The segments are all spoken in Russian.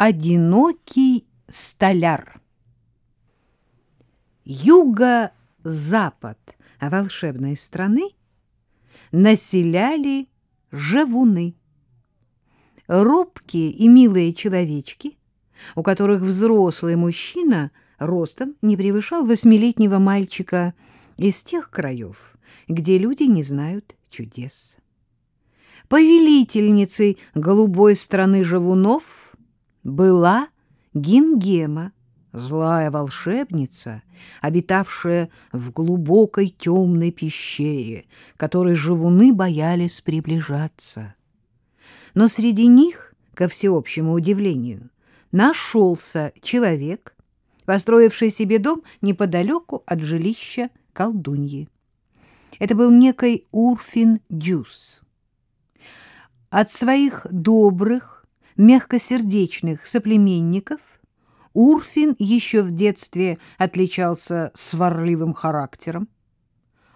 Одинокий столяр. Юго-запад волшебной страны населяли живуны. Робкие и милые человечки, у которых взрослый мужчина ростом не превышал восьмилетнего мальчика из тех краев, где люди не знают чудес. Повелительницей голубой страны живунов – была Гингема, злая волшебница, обитавшая в глубокой темной пещере, которой живуны боялись приближаться. Но среди них, ко всеобщему удивлению, нашелся человек, построивший себе дом неподалеку от жилища колдуньи. Это был некий Урфин Дюс. От своих добрых, мягкосердечных соплеменников Урфин еще в детстве отличался сварливым характером.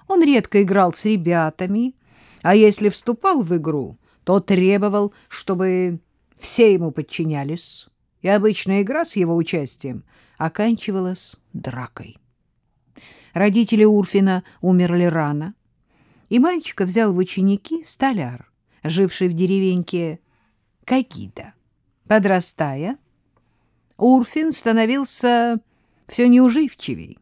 Он редко играл с ребятами, а если вступал в игру, то требовал, чтобы все ему подчинялись, и обычная игра с его участием оканчивалась дракой. Родители Урфина умерли рано, и мальчика взял в ученики столяр, живший в деревеньке Кагида. Подрастая, Урфин становился все неуживчивей,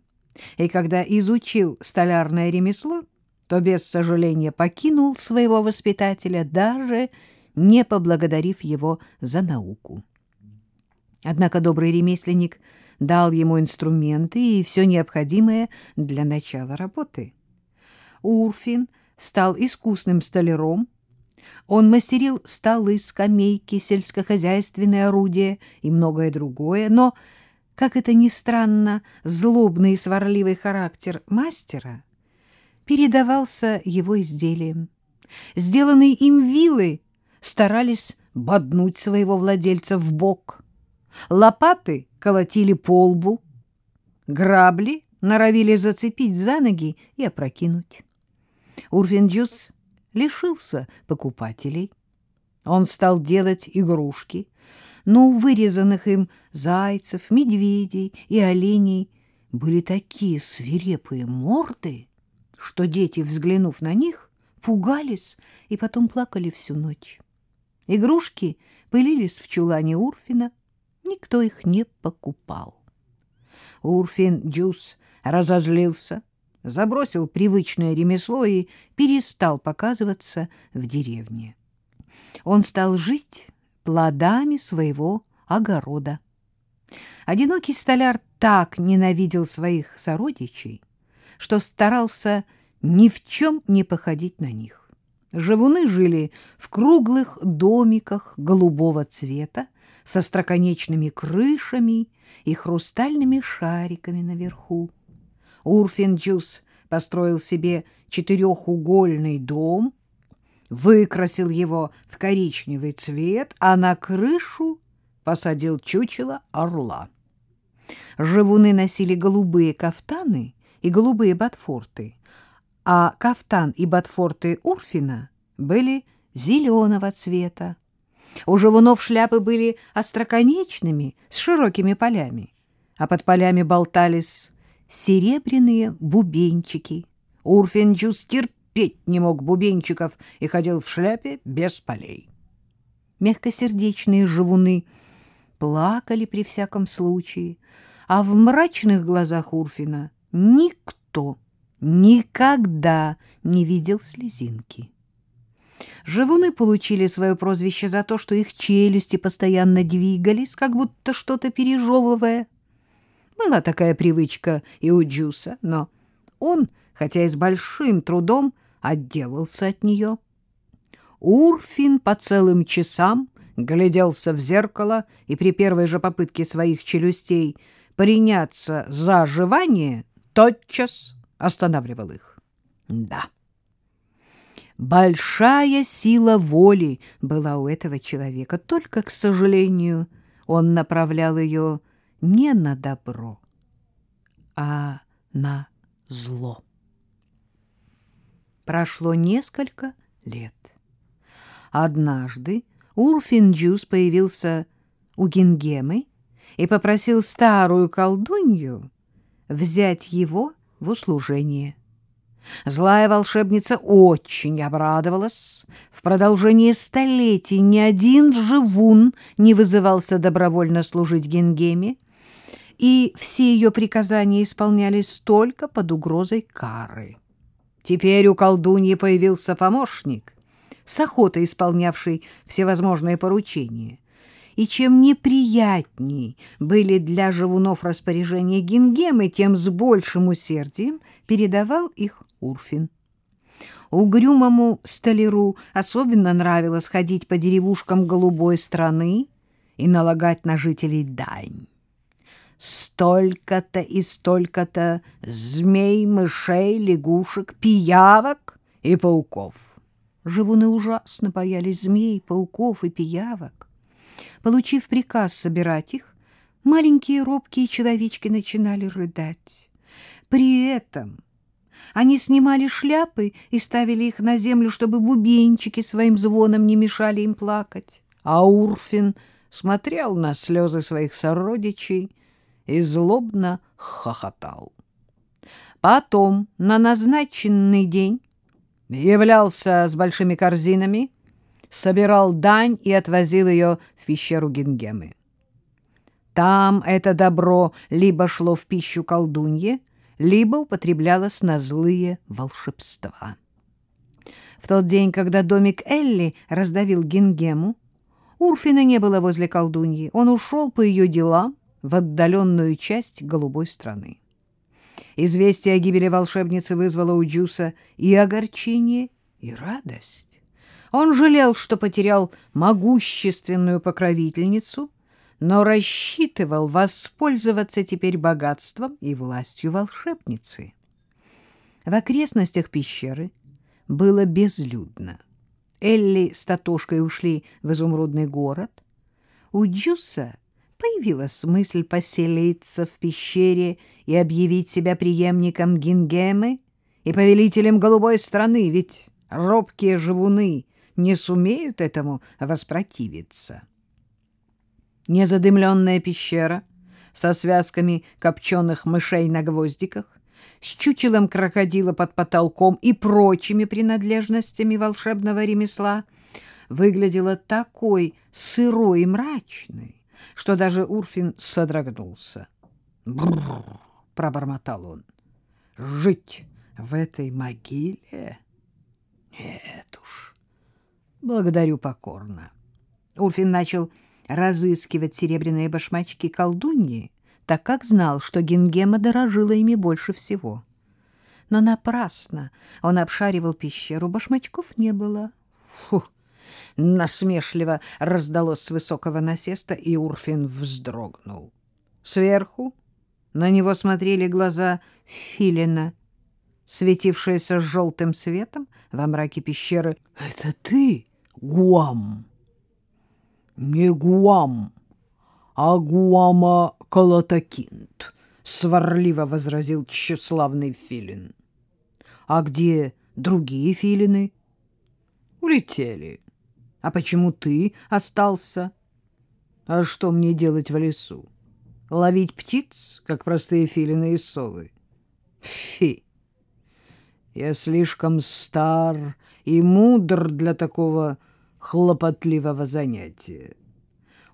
и когда изучил столярное ремесло, то без сожаления покинул своего воспитателя, даже не поблагодарив его за науку. Однако добрый ремесленник дал ему инструменты и все необходимое для начала работы. Урфин стал искусным столяром, он мастерил столы, скамейки, сельскохозяйственные орудия и многое другое, но, как это ни странно, злобный и сварливый характер мастера передавался его изделиям. Сделанные им вилы старались боднуть своего владельца в бок, лопаты колотили по лбу, грабли норовили зацепить за ноги и опрокинуть. Урфинджус лишился покупателей. Он стал делать игрушки, но у вырезанных им зайцев, медведей и оленей были такие свирепые морды, что дети, взглянув на них, пугались и потом плакали всю ночь. Игрушки пылились в чулане Урфина, никто их не покупал. Урфин Джус разозлился — забросил привычное ремесло и перестал показываться в деревне. Он стал жить плодами своего огорода. Одинокий столяр так ненавидел своих сородичей, что старался ни в чем не походить на них. Живуны жили в круглых домиках голубого цвета со строконечными крышами и хрустальными шариками наверху. Урфинджус построил себе четырехугольный дом, выкрасил его в коричневый цвет, а на крышу посадил чучело орла. Живуны носили голубые кафтаны и голубые ботфорты, а кафтан и ботфорты Урфина были зеленого цвета. У живунов шляпы были остроконечными, с широкими полями, а под полями болтались серебряные бубенчики. Урфинджус терпеть не мог бубенчиков и ходил в шляпе без полей. Мягкосердечные живуны плакали при всяком случае, а в мрачных глазах Урфина никто никогда не видел слезинки. Живуны получили свое прозвище за то, что их челюсти постоянно двигались, как будто что-то пережевывая. Была такая привычка и у Джуса, но он, хотя и с большим трудом, отделался от нее. Урфин по целым часам гляделся в зеркало и при первой же попытке своих челюстей приняться за оживание тотчас останавливал их. Да, большая сила воли была у этого человека, только, к сожалению, он направлял ее не на добро, а на зло. Прошло несколько лет. Однажды Урфинджус появился у Гингемы и попросил старую колдунью взять его в услужение. Злая волшебница очень обрадовалась. В продолжение столетий ни один живун не вызывался добровольно служить Генгеме, и все ее приказания исполнялись только под угрозой кары. Теперь у колдуньи появился помощник, с охотой исполнявший всевозможные поручения. И чем неприятней были для живунов распоряжения Гингемы, тем с большим усердием передавал их Урфин. Угрюмому столяру особенно нравилось ходить по деревушкам голубой страны и налагать на жителей дань. Столько-то и столько-то змей, мышей, лягушек, пиявок и пауков. Живуны ужасно боялись змей, пауков и пиявок. Получив приказ собирать их, маленькие робкие человечки начинали рыдать. При этом они снимали шляпы и ставили их на землю, чтобы бубенчики своим звоном не мешали им плакать. А Урфин смотрел на слезы своих сородичей и злобно хохотал. Потом на назначенный день являлся с большими корзинами, собирал дань и отвозил ее в пещеру Гингемы. Там это добро либо шло в пищу колдунье, либо употреблялось на злые волшебства. В тот день, когда домик Элли раздавил Гингему, Урфина не было возле колдуньи. Он ушел по ее делам в отдаленную часть голубой страны. Известие о гибели волшебницы вызвало у Джуса и огорчение, и радость. Он жалел, что потерял могущественную покровительницу, но рассчитывал воспользоваться теперь богатством и властью волшебницы. В окрестностях пещеры было безлюдно. Элли с Татошкой ушли в изумрудный город. У Джуса появилась мысль поселиться в пещере и объявить себя преемником Гингемы и повелителем голубой страны, ведь робкие живуны не сумеют этому воспротивиться. Незадымленная пещера со связками копченых мышей на гвоздиках, с чучелом крокодила под потолком и прочими принадлежностями волшебного ремесла выглядела такой сырой и мрачной, что даже Урфин содрогнулся. «Бррр!» — пробормотал он. «Жить в этой могиле? Нет уж. Благодарю покорно». Урфин начал разыскивать серебряные башмачки колдуньи, так как знал, что Гингема дорожила ими больше всего. Но напрасно он обшаривал пещеру, башмачков не было. Фу! Насмешливо раздалось с высокого насеста, и Урфин вздрогнул. Сверху на него смотрели глаза филина, светившиеся желтым светом во мраке пещеры. — Это ты, Гуам? не Гуам, а Гуама Колотакинт, — сварливо возразил тщеславный филин. — А где другие филины? — Улетели. — А почему ты остался? — А что мне делать в лесу? Ловить птиц, как простые филины и совы? Фи! Я слишком стар и мудр для такого хлопотливого занятия.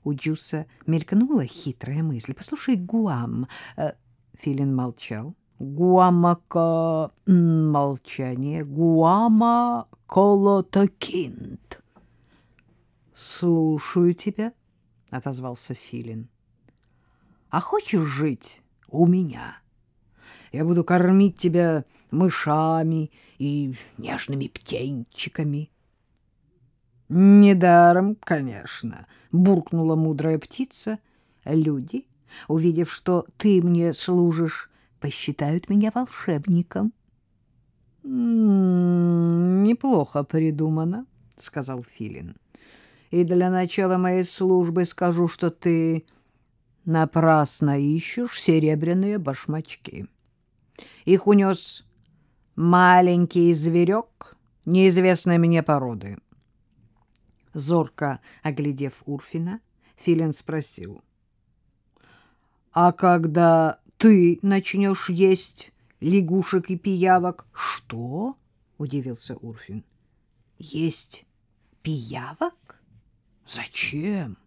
У Джуса мелькнула хитрая мысль. «Послушай, Гуам...» э, Филин молчал. «Гуамака...» Молчание. «Гуама колотокинт». «Слушаю тебя», — отозвался Филин. «А хочешь жить у меня? Я буду кормить тебя мышами и нежными птенчиками». Недаром, конечно, буркнула мудрая птица. Люди, увидев, что ты мне служишь, посчитают меня волшебником. «М-м, неплохо придумано, сказал Филин. И для начала моей службы скажу, что ты напрасно ищешь серебряные башмачки. Их унес маленький зверек неизвестной мне породы. Зорко оглядев Урфина, Филин спросил. — А когда ты начнешь есть лягушек и пиявок? — Что? — удивился Урфин. — Есть пиявок? Зачем?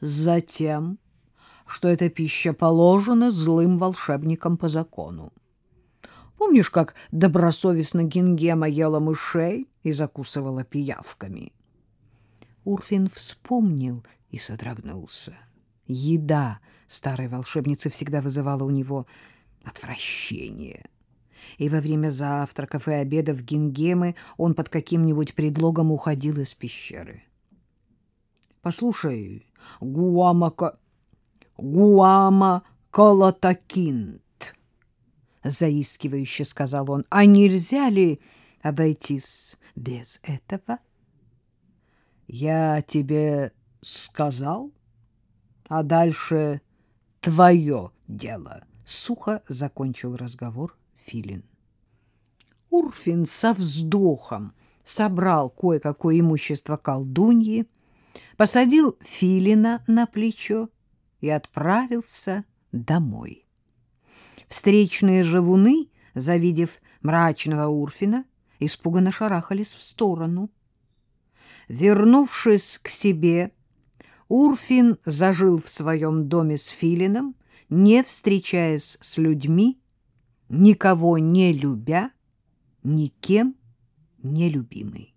Затем, что эта пища положена злым волшебникам по закону. Помнишь, как добросовестно Гингема ела мышей и закусывала пиявками? Урфин вспомнил и содрогнулся. Еда старой волшебницы всегда вызывала у него отвращение. И во время завтраков и обедов Гингемы он под каким-нибудь предлогом уходил из пещеры. — Послушай, Гуамака... Гуама Калатакинт, — заискивающе сказал он, — а нельзя ли обойтись без этого? — Я тебе сказал, а дальше твое дело, — сухо закончил разговор Филин. Урфин со вздохом собрал кое-какое имущество колдуньи, посадил Филина на плечо и отправился домой. Встречные живуны, завидев мрачного Урфина, испуганно шарахались в сторону. Вернувшись к себе, Урфин зажил в своем доме с Филином, не встречаясь с людьми, никого не любя, никем не любимый.